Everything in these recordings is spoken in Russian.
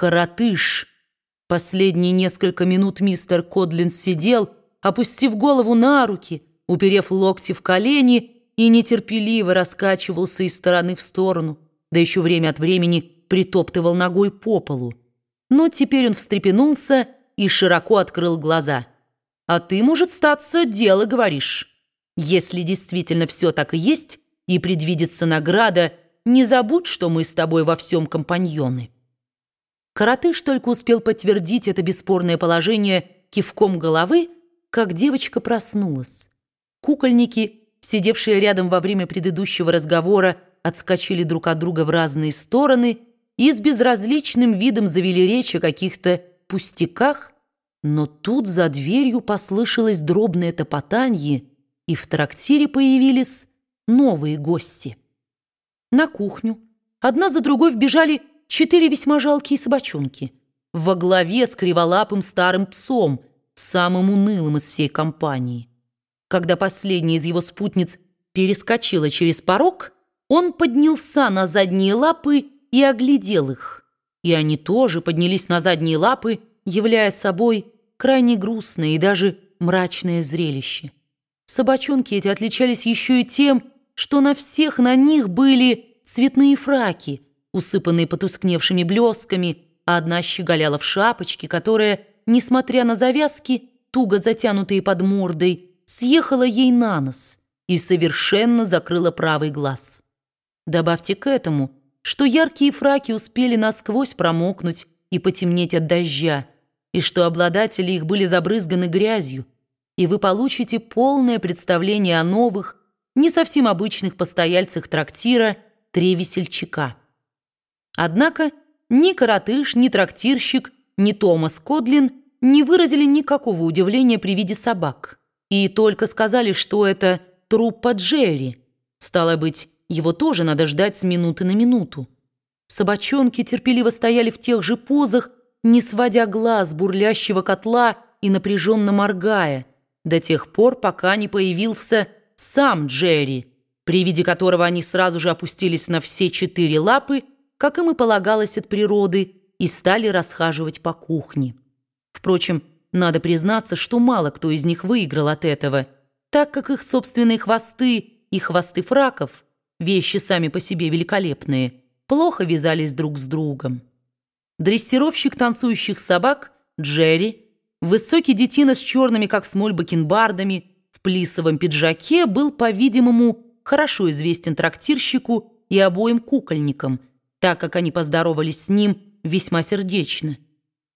«Коротыш!» Последние несколько минут мистер Кодлин сидел, опустив голову на руки, уперев локти в колени и нетерпеливо раскачивался из стороны в сторону, да еще время от времени притоптывал ногой по полу. Но теперь он встрепенулся и широко открыл глаза. «А ты, может, статься, дело говоришь. Если действительно все так и есть, и предвидится награда, не забудь, что мы с тобой во всем компаньоны». Коротыш только успел подтвердить это бесспорное положение кивком головы, как девочка проснулась. Кукольники, сидевшие рядом во время предыдущего разговора, отскочили друг от друга в разные стороны и с безразличным видом завели речь о каких-то пустяках, но тут за дверью послышалось дробное топотанье, и в трактире появились новые гости. На кухню одна за другой вбежали четыре весьма жалкие собачонки во главе с криволапым старым псом, самым унылым из всей компании. Когда последняя из его спутниц перескочила через порог, он поднялся на задние лапы и оглядел их. И они тоже поднялись на задние лапы, являя собой крайне грустное и даже мрачное зрелище. Собачонки эти отличались еще и тем, что на всех на них были цветные фраки – усыпанные потускневшими блесками, а одна щеголяла в шапочке, которая, несмотря на завязки, туго затянутые под мордой, съехала ей на нос и совершенно закрыла правый глаз. Добавьте к этому, что яркие фраки успели насквозь промокнуть и потемнеть от дождя, и что обладатели их были забрызганы грязью, и вы получите полное представление о новых, не совсем обычных постояльцах трактира «Три весельчака». Однако ни коротыш, ни трактирщик, ни Томас Кодлин не выразили никакого удивления при виде собак и только сказали, что это труппа Джерри. Стало быть, его тоже надо ждать с минуты на минуту. Собачонки терпеливо стояли в тех же позах, не сводя глаз бурлящего котла и напряженно моргая, до тех пор, пока не появился сам Джерри, при виде которого они сразу же опустились на все четыре лапы как им и полагалось от природы, и стали расхаживать по кухне. Впрочем, надо признаться, что мало кто из них выиграл от этого, так как их собственные хвосты и хвосты фраков, вещи сами по себе великолепные, плохо вязались друг с другом. Дрессировщик танцующих собак Джерри, высокий детина с черными, как смоль, бакенбардами, в плисовом пиджаке был, по-видимому, хорошо известен трактирщику и обоим кукольникам – так как они поздоровались с ним весьма сердечно.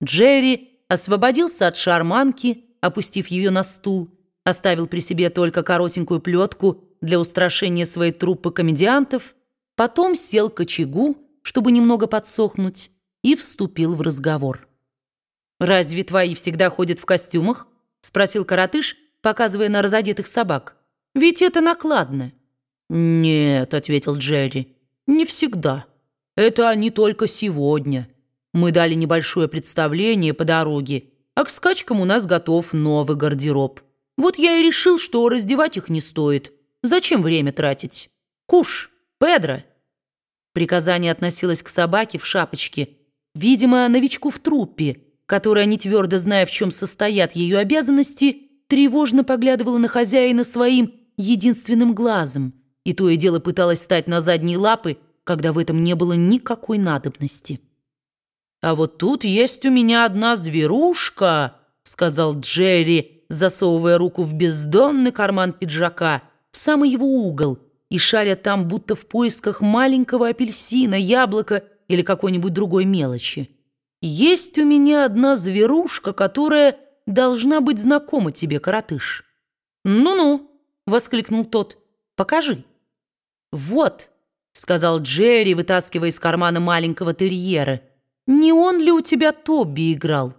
Джерри освободился от шарманки, опустив ее на стул, оставил при себе только коротенькую плетку для устрашения своей труппы комедиантов, потом сел к очагу, чтобы немного подсохнуть, и вступил в разговор. «Разве твои всегда ходят в костюмах?» — спросил коротыш, показывая на разодетых собак. «Ведь это накладно». «Нет», — ответил Джерри, — «не всегда». Это они только сегодня. Мы дали небольшое представление по дороге, а к скачкам у нас готов новый гардероб. Вот я и решил, что раздевать их не стоит. Зачем время тратить? Куш, Педро!» Приказание относилось к собаке в шапочке, видимо, новичку в труппе, которая, не твердо зная, в чем состоят ее обязанности, тревожно поглядывала на хозяина своим единственным глазом и то и дело пыталась встать на задние лапы, когда в этом не было никакой надобности. «А вот тут есть у меня одна зверушка», — сказал Джерри, засовывая руку в бездонный карман пиджака, в самый его угол, и шаря там будто в поисках маленького апельсина, яблока или какой-нибудь другой мелочи. «Есть у меня одна зверушка, которая должна быть знакома тебе, коротыш». «Ну-ну», — воскликнул тот, — «покажи». «Вот», — сказал Джерри, вытаскивая из кармана маленького терьера. «Не он ли у тебя Тоби играл?»